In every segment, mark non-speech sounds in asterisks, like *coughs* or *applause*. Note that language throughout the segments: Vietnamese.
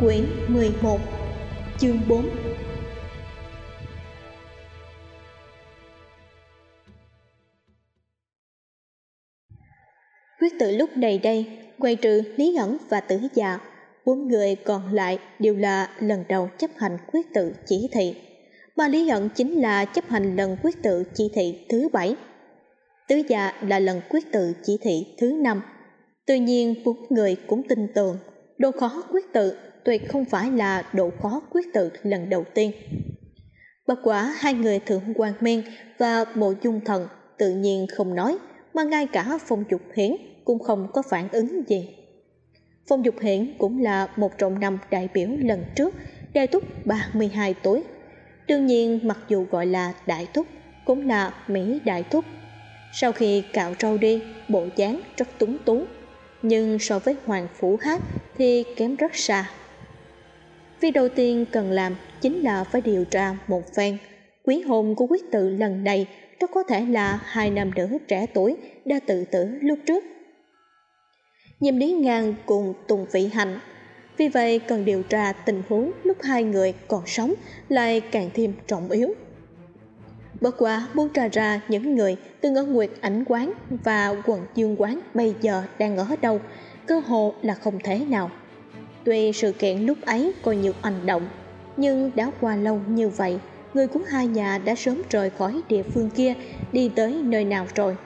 Quyển 11 Chương 4 Quyết tự lúc này đây, ngoài trừ Lý ẩn và Tử Dạ, bốn người còn lại đều là lần đầu chấp hành quyết tự chỉ thị. Mà Lý ẩn chính là chấp hành lần quyết tự chỉ thị thứ bảy. Tứ Dạ là lần quyết tự chỉ thị thứ năm. Tuy nhiên bốn người cũng tin tưởng độ khó quyết tự tuyệt không phải là độ khó quyết tự lần đầu tiên. Bất quá hai người thượng quan miên và bộ dung thần tự nhiên không nói, mà ngay cả phong dục hiển cũng không có phản ứng gì. Phong dục hiển cũng là một trong năm đại biểu lần trước, đại túc 32 tuổi. Đương nhiên mặc dù gọi là đại túc, cũng là Mỹ đại túc. Sau khi cạo râu đi, bộ dáng rất túng tú, nhưng so với Hoàng Phủ Hát thì kém rất xa. Việc đầu tiên cần làm chính là phải điều tra một phen. Quý hôn của quyết tự lần này rất có thể là hai nam nữ trẻ tuổi đã tự tử lúc trước. Nhiệm lý ngang cùng Tùng Vị Hạnh vì vậy cần điều tra tình huống lúc hai người còn sống lại càng thêm trọng yếu. Bất quá muốn tra ra những người từng ở Nguyệt Ảnh Quán và Quần Dương Quán bây giờ đang ở đâu, cơ hồ là không thể nào. Tuy sự kiện lúc ấy còn nhiều hành động, nhưng đã qua lâu như vậy, người của hai nhà đã sớm rời khỏi địa phương kia, đi tới nơi nào rồi.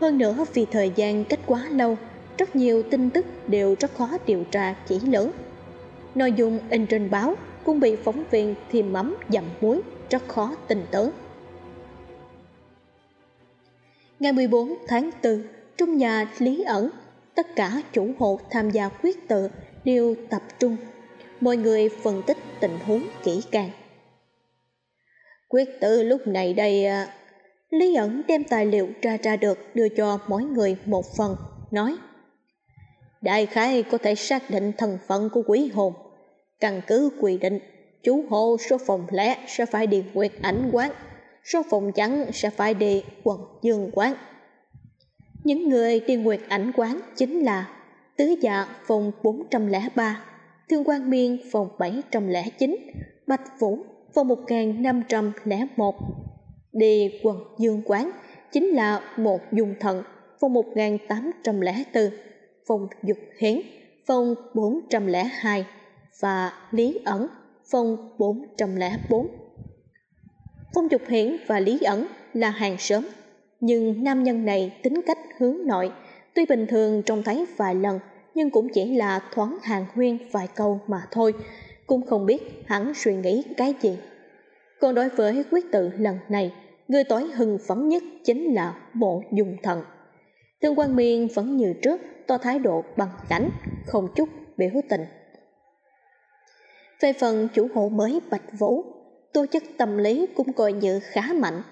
Hơn nữa vì thời gian cách quá lâu, rất nhiều tin tức đều rất khó điều tra chỉ lưỡng. Nội dung in trên báo cũng bị phóng viên thêm mắm dặm muối, rất khó tin tưởng. Ngày 14 tháng 4, trong nhà Lý ẩn, tất cả chủ hộ tham gia quyết tự đều tập trung. Mọi người phân tích tình huống kỹ càng. Quyết tử lúc này đây à, lý ẩn đem tài liệu tra ra được đưa cho mỗi người một phần, nói, đại khái có thể xác định thân phận của quỷ hồn. Căn cứ quy định, chú hộ số phòng lẻ sẽ phải đi nguyệt ảnh quán, số phòng trắng sẽ phải đi quận dương quán. Những người đi nguyệt ảnh quán chính là tứ dạ phòng 403, thương Quang miên phòng 709, bạch vũ phòng 1501. Đi quần dương quán chính là một dùng thận phòng 1804, phòng dục hiến phòng 402 và lý ẩn phòng 404. Phong dục hiển và lý ẩn là hàng sớm, nhưng nam nhân này tính cách hướng nội, Tuy bình thường trông thấy vài lần, nhưng cũng chỉ là thoáng hàng huyên vài câu mà thôi, cũng không biết hắn suy nghĩ cái gì. Còn đối với quyết tự lần này, người tối hưng phấn nhất chính là bộ dùng thần. Thương quan miên vẫn như trước, to thái độ bằng lãnh không chút biểu tình. Về phần chủ hộ mới Bạch Vũ, tố chất tâm lý cũng coi như khá mạnh.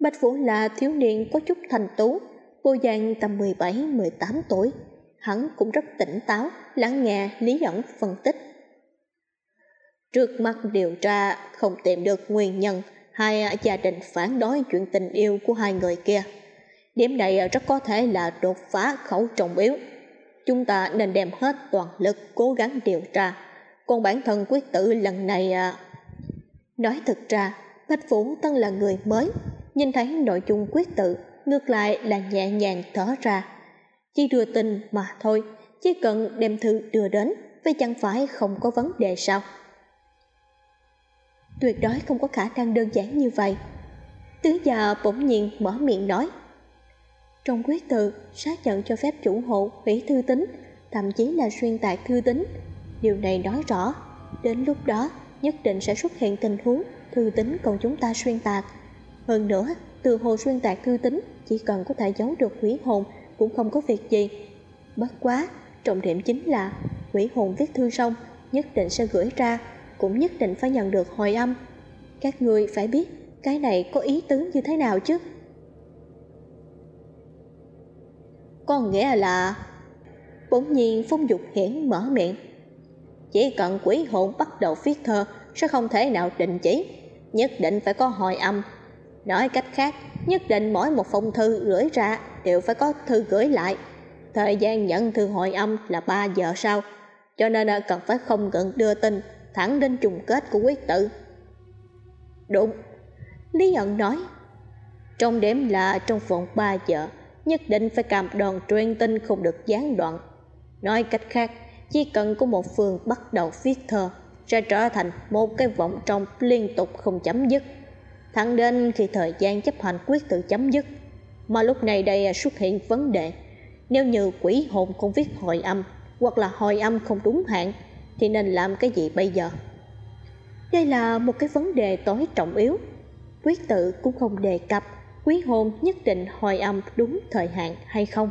Bạch Vũ là thiếu niên có chút thành tú, Cô Giang tầm 17-18 tuổi, hắn cũng rất tỉnh táo, lắng nghe Lý ẩn phân tích. Trước mắt điều tra không tìm được nguyên nhân hai gia đình phản đối chuyện tình yêu của hai người kia. Điểm này rất có thể là đột phá khẩu trọng yếu. Chúng ta nên đem hết toàn lực cố gắng điều tra. Còn bản thân quyết tử lần này... À... Nói thực ra, Bách Vũ Tân là người mới, nhìn thấy nội dung quyết tự ngược lại là nhẹ nhàng thở ra. Chỉ đưa tin mà thôi, chỉ cần đem thư đưa đến, vậy chẳng phải không có vấn đề sao? Tuyệt đối không có khả năng đơn giản như vậy. Tứ già bỗng nhiên mở miệng nói. Trong quyết tự xác nhận cho phép chủ hộ hủy thư tín, thậm chí là xuyên tạc thư tín. Điều này nói rõ, đến lúc đó nhất định sẽ xuất hiện tình huống thư tín còn chúng ta xuyên tạc. Hơn nữa từ hồ xuyên tạc thư tín, chỉ cần có thể giấu được quỷ hồn cũng không có việc gì. Bất quá, trọng điểm chính là quỷ hồn viết thư xong, nhất định sẽ gửi ra, cũng nhất định phải nhận được hồi âm. Các người phải biết cái này có ý tứ như thế nào chứ? Có nghĩa là bỗng nhiên phong dục hiển mở miệng. Chỉ cần quỷ hồn bắt đầu viết thơ sẽ không thể nào định chỉ, nhất định phải có hồi âm nói cách khác, nhất định mỗi một phong thư gửi ra đều phải có thư gửi lại. Thời gian nhận thư hồi âm là ba giờ sau, cho nên cần phải không cần đưa tin thẳng đến trùng kết của quyết tử. Đúng, lý ẩn nói, trong đêm là trong vòng ba giờ, nhất định phải cầm đòn truyền tin không được gián đoạn. Nói cách khác, chỉ cần có một phương bắt đầu viết thơ sẽ trở thành một cái vọng trong liên tục không chấm dứt thẳng đến khi thời gian chấp hành quyết tự chấm dứt, mà lúc này đây xuất hiện vấn đề. Nếu như quỷ hồn không viết hồi âm, hoặc là hồi âm không đúng hạn, thì nên làm cái gì bây giờ? Đây là một cái vấn đề tối trọng yếu. Quyết tự cũng không đề cập quý hồn nhất định hồi âm đúng thời hạn hay không.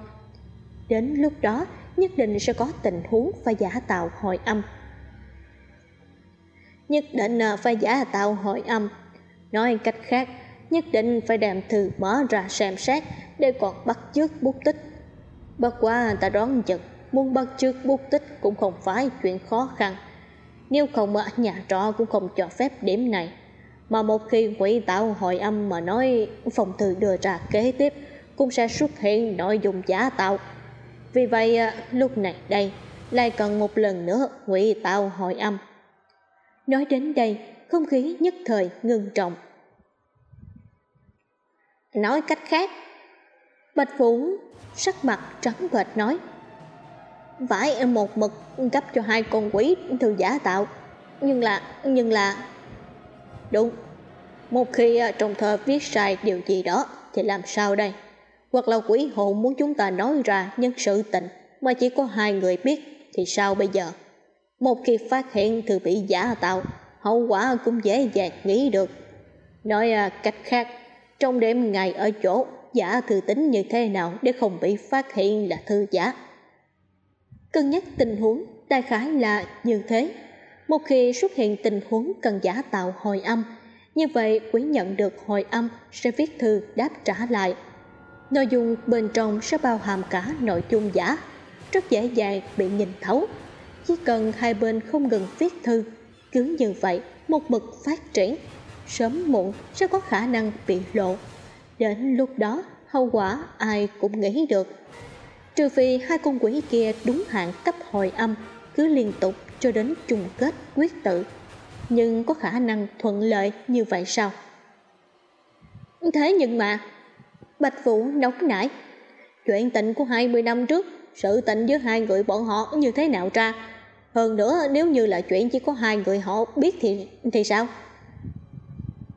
Đến lúc đó, nhất định sẽ có tình huống phải giả tạo hồi âm. Nhất định à, phải giả tạo hồi âm nói cách khác, nhất định phải đem thư mở ra xem xét để còn bắt chước bút tích. Bất quá ta đoán chừng, muốn bắt chước bút tích cũng không phải chuyện khó khăn. Nếu không ở nhà trọ cũng không cho phép điểm này. Mà một khi quỷ tạo hội âm mà nói phòng thư đưa ra kế tiếp, cũng sẽ xuất hiện nội dung giả tạo. Vì vậy à, lúc này đây, lại cần một lần nữa quỷ tạo hội âm. Nói đến đây không khí nhất thời ngưng trọng. Nói cách khác, bạch vũ sắc mặt trắng bệch nói phải một mực cấp cho hai con quỷ thư giả tạo, nhưng là nhưng là đúng, một khi à, trong thơ viết sai điều gì đó thì làm sao đây? Hoặc là quỷ hồn muốn chúng ta nói ra nhân sự tình mà chỉ có hai người biết thì sao bây giờ? Một khi phát hiện thư bị giả tạo hậu quả cũng dễ dàng nghĩ được. Nói à, cách khác, trong đêm ngày ở chỗ, giả thư tính như thế nào để không bị phát hiện là thư giả? Cân nhắc tình huống, đại khái là như thế. Một khi xuất hiện tình huống cần giả tạo hồi âm, như vậy quý nhận được hồi âm sẽ viết thư đáp trả lại. Nội dung bên trong sẽ bao hàm cả nội dung giả, rất dễ dàng bị nhìn thấu. Chỉ cần hai bên không ngừng viết thư cứ như vậy, một mực phát triển, sớm muộn sẽ có khả năng bị lộ. Đến lúc đó, hậu quả ai cũng nghĩ được. Trừ phi hai con quỷ kia đúng hạn cấp hồi âm, cứ liên tục cho đến chung kết quyết tử. Nhưng có khả năng thuận lợi như vậy sao? Thế nhưng mà, bạch vũ nóng nảy. Chuyện tình của hai mươi năm trước, sự tình giữa hai người bọn họ như thế nào ra? Hơn nữa nếu như là chuyện chỉ có hai người họ biết thì thì sao?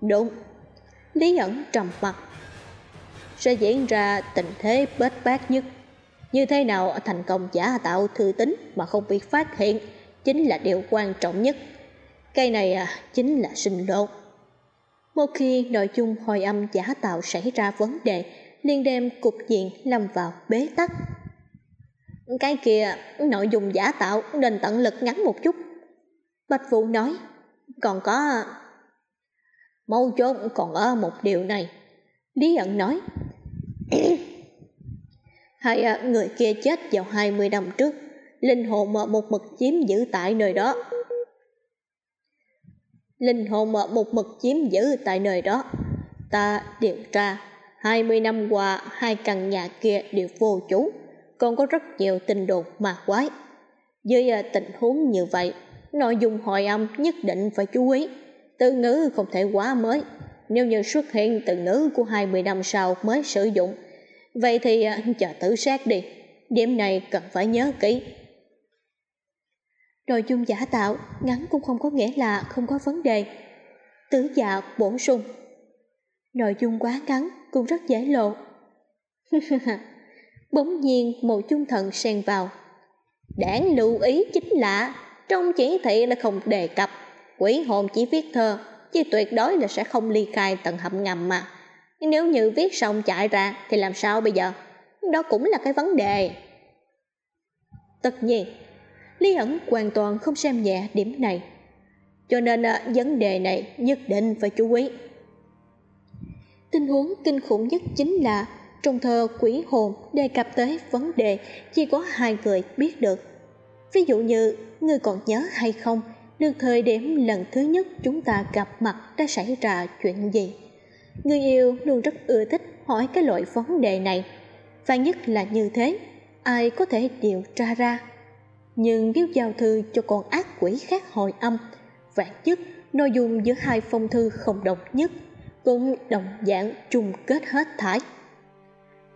Đúng. Lý ẩn trầm mặt sẽ diễn ra tình thế bết bát nhất. Như thế nào thành công giả tạo thư tính mà không bị phát hiện chính là điều quan trọng nhất. Cây này à, chính là sinh lộn một khi nội dung hồi âm giả tạo xảy ra vấn đề liền đem cục diện lâm vào bế tắc cái kia nội dung giả tạo nên tận lực ngắn một chút. Bạch vũ nói, còn có mâu chốt còn ở một điều này. Lý ẩn nói, *coughs* hai à, người kia chết vào hai mươi năm trước, linh hồn một mực chiếm giữ tại nơi đó. Linh hồn một mực chiếm giữ tại nơi đó. Ta điều tra, hai mươi năm qua, hai căn nhà kia đều vô chủ còn có rất nhiều tình đồn mà quái. Dưới à, tình huống như vậy, nội dung hồi âm nhất định phải chú ý. Từ ngữ không thể quá mới. Nếu như xuất hiện từ ngữ của hai mươi năm sau mới sử dụng, vậy thì à, chờ tử sát đi. Điểm này cần phải nhớ kỹ. Nội dung giả tạo ngắn cũng không có nghĩa là không có vấn đề. Tứ dạ bổ sung. Nội dung quá ngắn cũng rất dễ lộ. *laughs* bỗng nhiên một chung thần xen vào. Đáng lưu ý chính là trong chỉ thị là không đề cập. Quỷ hồn chỉ viết thơ, chứ tuyệt đối là sẽ không ly khai tầng hầm ngầm mà. Nếu như viết xong chạy ra thì làm sao bây giờ? Đó cũng là cái vấn đề. Tất nhiên, lý ẩn hoàn toàn không xem nhẹ điểm này. Cho nên ờ, vấn đề này nhất định phải chú ý. Tình huống kinh khủng nhất chính là trong thơ quỷ hồn đề cập tới vấn đề chỉ có hai người biết được. Ví dụ như, ngươi còn nhớ hay không, được thời điểm lần thứ nhất chúng ta gặp mặt đã xảy ra chuyện gì? Người yêu luôn rất ưa thích hỏi cái loại vấn đề này. Và nhất là như thế, ai có thể điều tra ra? Nhưng nếu giao thư cho con ác quỷ khác hồi âm, vạn nhất nội dung giữa hai phong thư không đồng nhất, cũng đồng dạng chung kết hết thải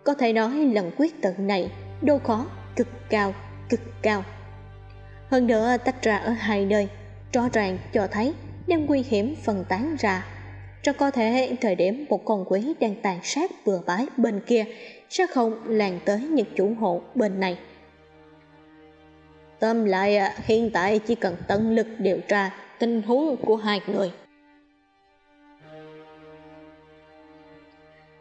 có thể nói lần quyết tận này đô khó, cực cao cực cao. Hơn nữa, tách ra ở hai nơi, rõ ràng cho thấy đem nguy hiểm phân tán ra. Cho có thể, thời điểm một con quỷ đang tàn sát bừa bãi bên kia sẽ không lan tới những chủ hộ bên này. Tóm lại à, hiện tại chỉ cần tận lực điều tra tình huống của hai người.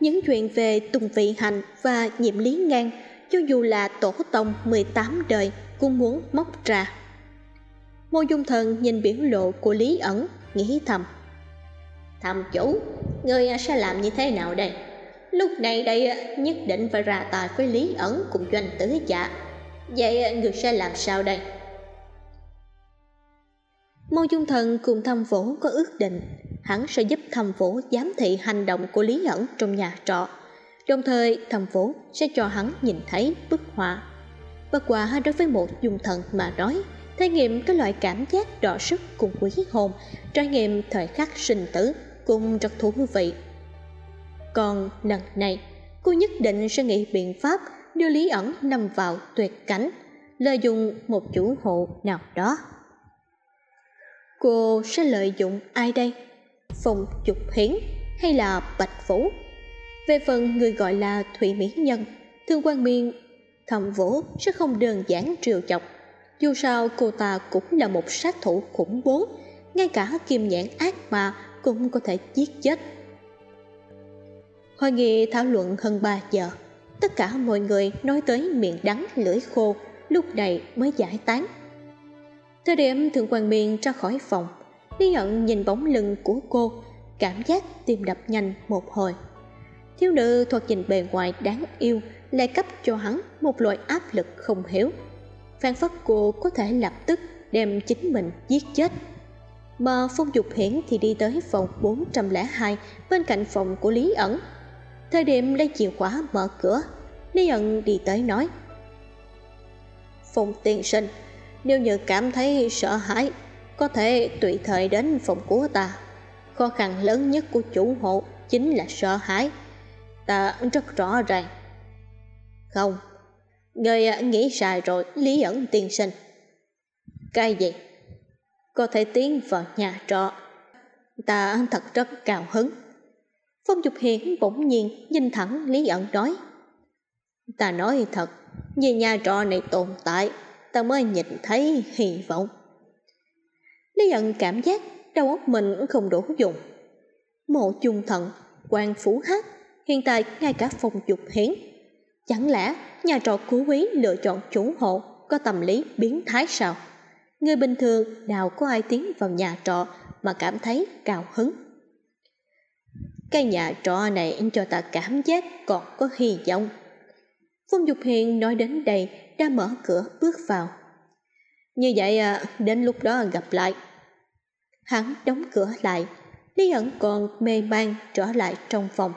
Những chuyện về Tùng Vị hạnh và Nhiệm Lý Ngang cho dù là tổ tông 18 đời cũng muốn móc ra. Mô Dung Thần nhìn biểu lộ của Lý ẩn, nghĩ thầm. Thầm chủ, người sẽ làm như thế nào đây? Lúc này đây nhất định phải ra tài với Lý ẩn cùng doanh tử dạ. Vậy người sẽ làm sao đây? Mô Dung Thần cùng thâm vũ có ước định hắn sẽ giúp thầm phố giám thị hành động của lý ẩn trong nhà trọ. Đồng thời thầm phố sẽ cho hắn nhìn thấy bức họa. Bất quả đối với một dung thần mà nói trải nghiệm cái loại cảm giác đỏ sức cùng quý hồn, trải nghiệm thời khắc sinh tử cũng rất thú vị. Còn lần này, cô nhất định sẽ nghĩ biện pháp đưa lý ẩn nằm vào tuyệt cảnh, lợi dụng một chủ hộ nào đó. Cô sẽ lợi dụng ai đây? Phong Dục hiến hay là bạch vũ? Về phần người gọi là thủy mỹ nhân, thương quan miên thầm vũ sẽ không đơn giản triều chọc. Dù sao, cô ta cũng là một sát thủ khủng bố, ngay cả kim nhãn ác mà cũng có thể giết chết. Hội nghị thảo luận hơn ba giờ, tất cả mọi người nói tới miệng đắng lưỡi khô, lúc này mới giải tán. Thời điểm thượng quan miên ra khỏi phòng lý hận nhìn bóng lưng của cô, cảm giác tim đập nhanh một hồi. Thiếu nữ thuật nhìn bề ngoài đáng yêu lại cấp cho hắn một loại áp lực không hiểu phản phất cô có thể lập tức đem chính mình giết chết. Mà phong dục hiển thì đi tới phòng 402 bên cạnh phòng của lý ẩn. Thời điểm lấy chìa khóa mở cửa, lý ẩn đi tới nói, phong tiên sinh, nếu như cảm thấy sợ hãi có thể tùy thời đến phòng của ta. Khó khăn lớn nhất của chủ hộ chính là sợ hãi. Ta rất rõ ràng. Không, người nghĩ sai rồi, lý ẩn tiên sinh. Cái gì? Có thể tiến vào nhà trọ. Ta thật rất cao hứng. Phong dục hiển bỗng nhiên nhìn thẳng lý ẩn nói, ta nói thật, vì nhà trọ này tồn tại, ta mới nhìn thấy hy vọng lý ẩn cảm giác, đầu óc mình không đủ dùng. Mộ chung thận quan phủ hát, hiện tại ngay cả phòng dục hiến. Chẳng lẽ nhà trọ cú quý lựa chọn chủ hộ có tâm lý biến thái sao? Người bình thường nào có ai tiến vào nhà trọ mà cảm thấy cao hứng? Cái nhà trọ này cho ta cảm giác còn có hy vọng. Phong dục hiền nói đến đây đã mở cửa bước vào. Như vậy à, đến lúc đó gặp lại hắn đóng cửa lại. Lý ẩn còn mê man trở lại trong phòng.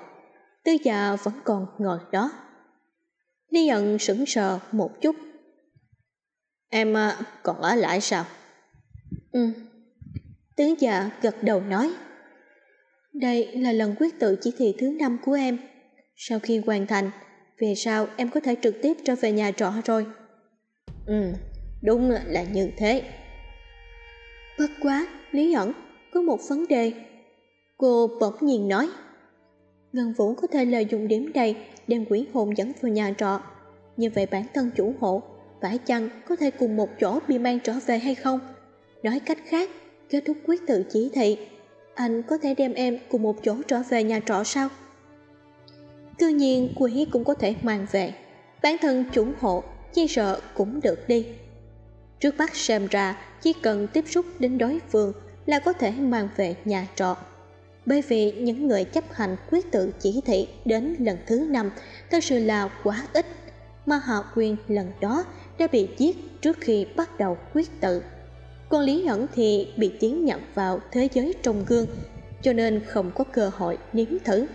Tư già vẫn còn ngồi đó. Lý ẩn sững sờ một chút. Em à, còn ở lại sao? Ừ. Tứ già gật đầu nói. Đây là lần quyết tự chỉ thị thứ năm của em. Sau khi hoàn thành, về sau em có thể trực tiếp trở về nhà trọ rồi. Ừ đúng là như thế. Bất quá lý ẩn, có một vấn đề. Cô bỗng nhiên nói, ngân vũ có thể lợi dụng điểm này đem quỷ hồn dẫn vào nhà trọ. Như vậy bản thân chủ hộ, phải chăng có thể cùng một chỗ bị mang trở về hay không? Nói cách khác, kết thúc quyết tự chỉ thị, anh có thể đem em cùng một chỗ trở về nhà trọ sao? Cư nhiên quỷ cũng có thể mang về. Bản thân chủ hộ chi sợ cũng được đi. Trước mắt xem ra, chỉ cần tiếp xúc đến đối phương là có thể mang về nhà trọ. Bởi vì những người chấp hành quyết tự chỉ thị đến lần thứ năm thật sự là quá ít, mà họ quyền lần đó đã bị giết trước khi bắt đầu quyết tự. Còn Lý Ẩn thì bị tiến nhập vào thế giới trong gương, cho nên không có cơ hội nếm thử.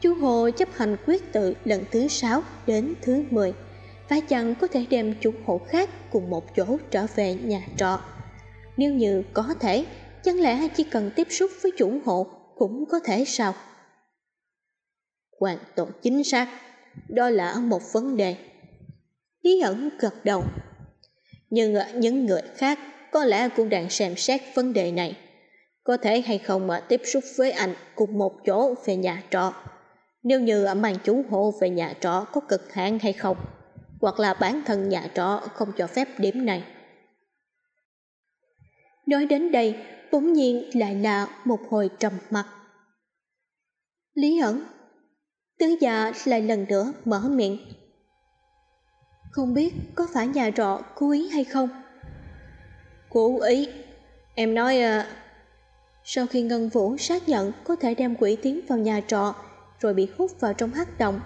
Chú Hồ chấp hành quyết tự lần thứ sáu đến thứ 10 và chàng có thể đem chúng hộ khác cùng một chỗ trở về nhà trọ. Nếu như có thể, chẳng lẽ chỉ cần tiếp xúc với chủ hộ cũng có thể sao? Hoàn toàn chính xác, đó là một vấn đề. Lý ẩn gật đầu. Nhưng những người khác có lẽ cũng đang xem xét vấn đề này. Có thể hay không mà tiếp xúc với anh cùng một chỗ về nhà trọ. Nếu như mang chủ hộ về nhà trọ có cực hạn hay không hoặc là bản thân nhà trọ không cho phép điểm này. Nói đến đây, bỗng nhiên lại là một hồi trầm mặc. Lý ẩn, tứ già lại lần nữa mở miệng. Không biết có phải nhà trọ cố ý hay không? Cố ý? Em nói à... sau khi ngân vũ xác nhận có thể đem quỷ tiến vào nhà trọ rồi bị hút vào trong hắc động,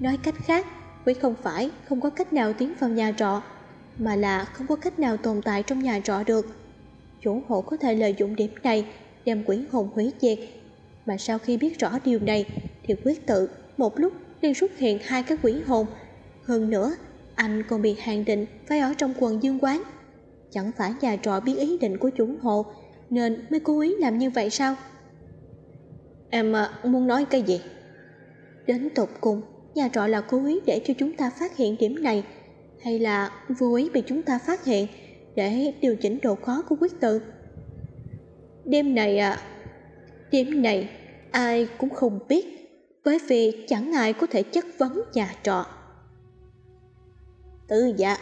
nói cách khác quỷ không phải không có cách nào tiến vào nhà trọ mà là không có cách nào tồn tại trong nhà trọ được. Chủ hộ có thể lợi dụng điểm này đem quỷ hồn hủy diệt mà sau khi biết rõ điều này thì quyết tự một lúc liền xuất hiện hai cái quỷ hồn. Hơn nữa anh còn bị hạn định phải ở trong quần dương quán. Chẳng phải nhà trọ biết ý định của chủ hộ nên mới cố ý làm như vậy sao? Em à, muốn nói cái gì? Đến tột cùng nhà trọ là cố ý để cho chúng ta phát hiện điểm này, hay là vô ý bị chúng ta phát hiện để điều chỉnh độ khó của quyết tự? Đêm này à đêm này ai cũng không biết, bởi vì chẳng ai có thể chất vấn nhà trọ. Tư dạ.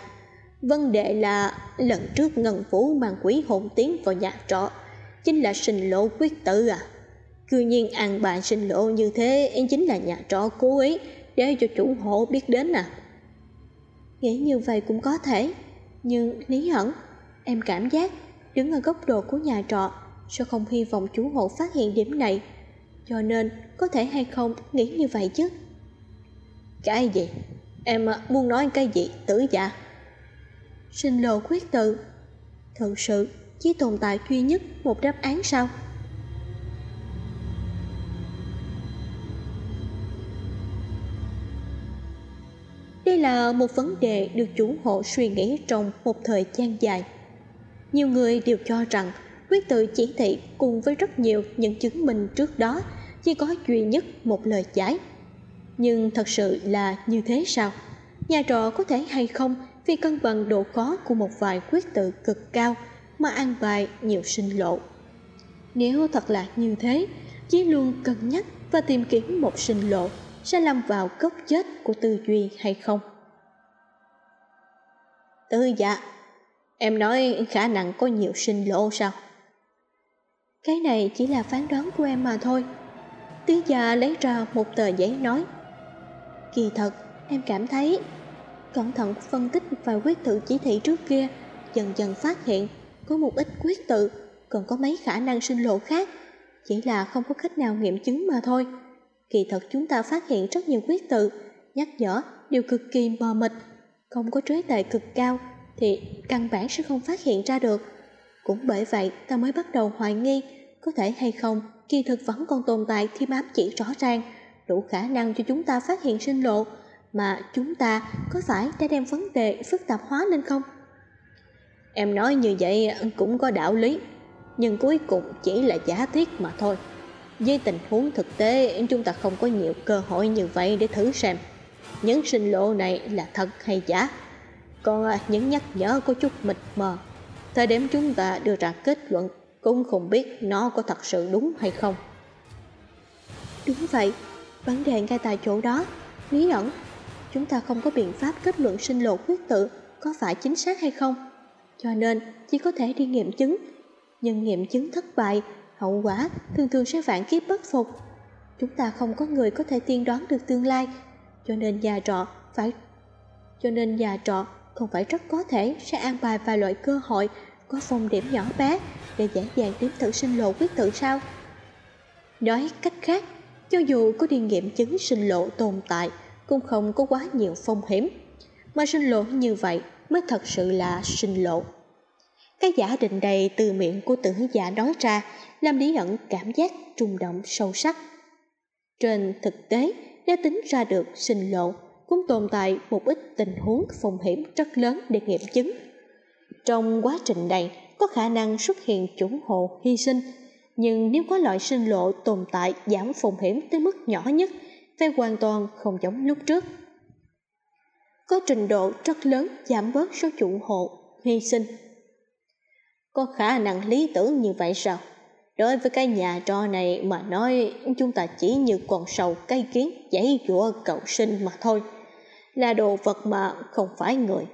Vấn đề là lần trước ngân phủ mang quỷ hồn tiến vào nhà trọ, chính là sinh lộ quyết tự à. Cư nhiên, ăn bạn sinh lộ như thế, chính là nhà trọ cố ý để cho chủ hộ biết đến à? Nghĩ như vậy cũng có thể, nhưng lý hẳn, em cảm giác đứng ở góc độ của nhà trọ sao không hy vọng chủ hộ phát hiện điểm này. Cho nên, có thể hay không nghĩ như vậy chứ? Cái gì? Em à, muốn nói cái gì, tử dạ sinh lộ quyết tự thật sự chỉ tồn tại duy nhất một đáp án sao? Đây là một vấn đề được chủ hộ suy nghĩ trong một thời gian dài. Nhiều người đều cho rằng quyết tự chỉ thị cùng với rất nhiều những chứng minh trước đó chỉ có duy nhất một lời giải. Nhưng thật sự là như thế sao? Nhà trọ có thể hay không vì cân bằng độ khó của một vài quyết tự cực cao mà ăn bài nhiều sinh lộ. Nếu thật là như thế, chỉ luôn cân nhắc và tìm kiếm một sinh lộ sẽ lâm vào gốc chết của tư duy hay không? Tư dạ em nói khả năng có nhiều sinh lộ sao? Cái này chỉ là phán đoán của em mà thôi. Tứ già lấy ra một tờ giấy nói. Kỳ thật em cảm thấy cẩn thận phân tích vài quyết tự chỉ thị trước kia dần dần phát hiện có một ít quyết tự còn có mấy khả năng sinh lộ khác chỉ là không có cách nào nghiệm chứng mà thôi kỳ thật chúng ta phát hiện rất nhiều quyết tự, nhắc nhở đều cực kỳ mờ mịt. Không có trí tuệ cực cao thì căn bản sẽ không phát hiện ra được. Cũng bởi vậy, ta mới bắt đầu hoài nghi có thể hay không, kỳ thực vẫn còn tồn tại thêm ám chỉ rõ ràng, đủ khả năng cho chúng ta phát hiện sinh lộ mà chúng ta có phải đã đem vấn đề phức tạp hóa lên không? Em nói như vậy cũng có đạo lý, nhưng cuối cùng chỉ là giả thiết mà thôi với tình huống thực tế, chúng ta không có nhiều cơ hội như vậy để thử xem. Những sinh lộ này là thật hay giả? Còn à, những nhắc nhở có chút mịt mờ. Thời điểm chúng ta đưa ra kết luận, cũng không biết nó có thật sự đúng hay không. Đúng vậy, vấn đề ngay tại chỗ đó. Lý ẩn, chúng ta không có biện pháp kết luận sinh lộ quyết tự có phải chính xác hay không? Cho nên, chỉ có thể đi nghiệm chứng. Nhưng nghiệm chứng thất bại hậu quả, thường thường sẽ vạn kiếp bất phục. Chúng ta không có người có thể tiên đoán được tương lai, cho nên nhà trọ phải, cho nên nhà trọ không phải rất có thể sẽ an bài vài loại cơ hội, có phong điểm nhỏ bé để dễ dàng đếm thử sinh lộ quyết tự sao. Nói cách khác, cho dù có đi nghiệm chứng sinh lộ tồn tại, cũng không có quá nhiều phong hiểm. Mà sinh lộ như vậy mới thật sự là sinh lộ cái giả định đầy từ miệng của tử giả nói ra, làm lý ẩn cảm giác trung động sâu sắc. Trên thực tế, nếu tính ra được sinh lộ, cũng tồn tại một ít tình huống phong hiểm rất lớn để nghiệm chứng. Trong quá trình này, có khả năng xuất hiện chủ hộ hy sinh, nhưng nếu có loại sinh lộ tồn tại giảm phong hiểm tới mức nhỏ nhất phải hoàn toàn không giống lúc trước. Có trình độ rất lớn giảm bớt số chủ hộ hy sinh có khả năng lý tưởng như vậy sao? Đối với cái nhà trọ này mà nói, chúng ta chỉ như con sầu cây kiến giấy dụa cầu sinh mà thôi. Là đồ vật mà không phải người.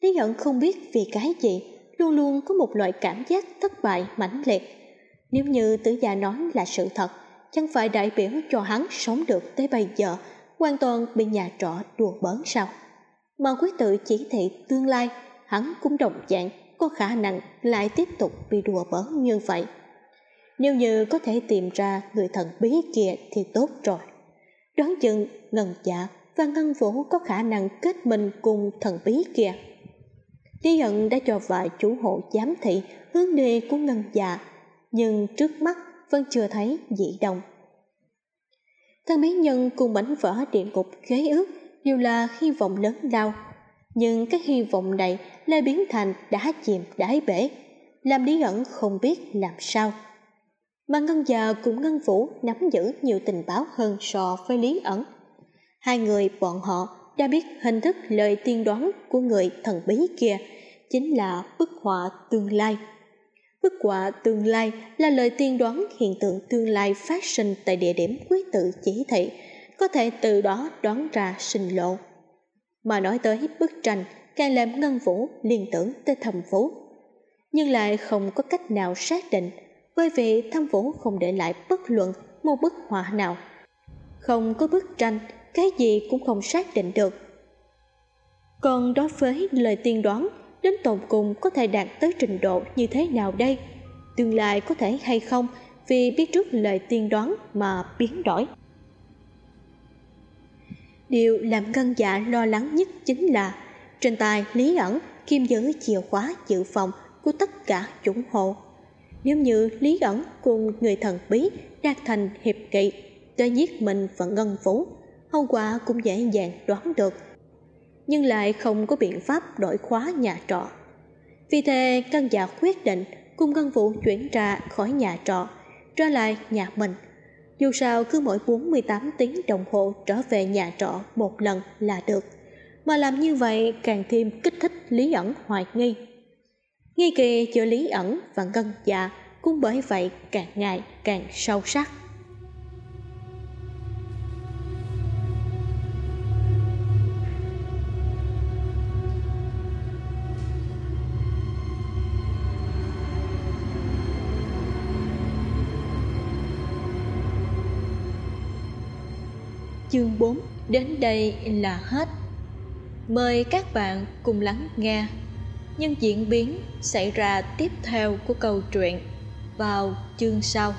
Lý hận không biết vì cái gì, luôn luôn có một loại cảm giác thất bại mãnh liệt. Nếu như tử gia nói là sự thật, chẳng phải đại biểu cho hắn sống được tới bây giờ, hoàn toàn bị nhà trọ đùa bỡn sao? Mà quyết tự chỉ thị tương lai, hắn cũng đồng dạng có khả năng lại tiếp tục bị đùa bỡn như vậy. Nếu như có thể tìm ra người thần bí kia thì tốt rồi. Đoán chừng ngân dạ và ngân vũ có khả năng kết minh cùng thần bí kia. Lý ẩn đã cho vài chủ hộ giám thị hướng đi của ngân dạ nhưng trước mắt vẫn chưa thấy dị động. Thân bí nhân cùng bánh vỡ điện ngục khế ước đều là hy vọng lớn lao nhưng cái hy vọng này lại biến thành đá chìm đáy bể. Làm lý ẩn không biết làm sao. Mà ngân già cùng ngân vũ nắm giữ nhiều tình báo hơn so với lý ẩn. Hai người bọn họ đã biết hình thức lời tiên đoán của người thần bí kia chính là bức họa tương lai. Bức họa tương lai là lời tiên đoán hiện tượng tương lai phát sinh tại địa điểm quyết tự chỉ thị, có thể từ đó đoán ra sinh lộ mà nói tới bức tranh càng làm ngân vũ liên tưởng tới thầm vũ nhưng lại không có cách nào xác định, bởi vì thâm vũ không để lại bất luận một bức họa nào. Không có bức tranh, cái gì cũng không xác định được. Còn đối với lời tiên đoán, đến tột cùng có thể đạt tới trình độ như thế nào đây? Tương lai có thể hay không? Vì biết trước lời tiên đoán mà biến đổi điều làm ngân dạ lo lắng nhất chính là, trên tay lý ẩn kim giữ chìa khóa dự phòng của tất cả chủ hộ. Nếu như lý ẩn cùng người thần bí đạt thành hiệp nghị tới giết mình và ngân phủ hậu quả cũng dễ dàng đoán được. Nhưng lại không có biện pháp đổi khóa nhà trọ. Vì thế, căn dạ quyết định cùng ngân vũ chuyển ra khỏi nhà trọ, trở lại nhà mình dù sao, cứ mỗi 48 tiếng đồng hồ trở về nhà trọ một lần là được. Mà làm như vậy càng thêm kích thích lý ẩn hoài nghi. Nghi kỳ giữa lý ẩn và ngân dạ cũng bởi vậy càng ngày càng sâu sắc. Chương 4 đến đây là hết. Mời các bạn cùng lắng nghe những diễn biến xảy ra tiếp theo của câu chuyện vào chương sau.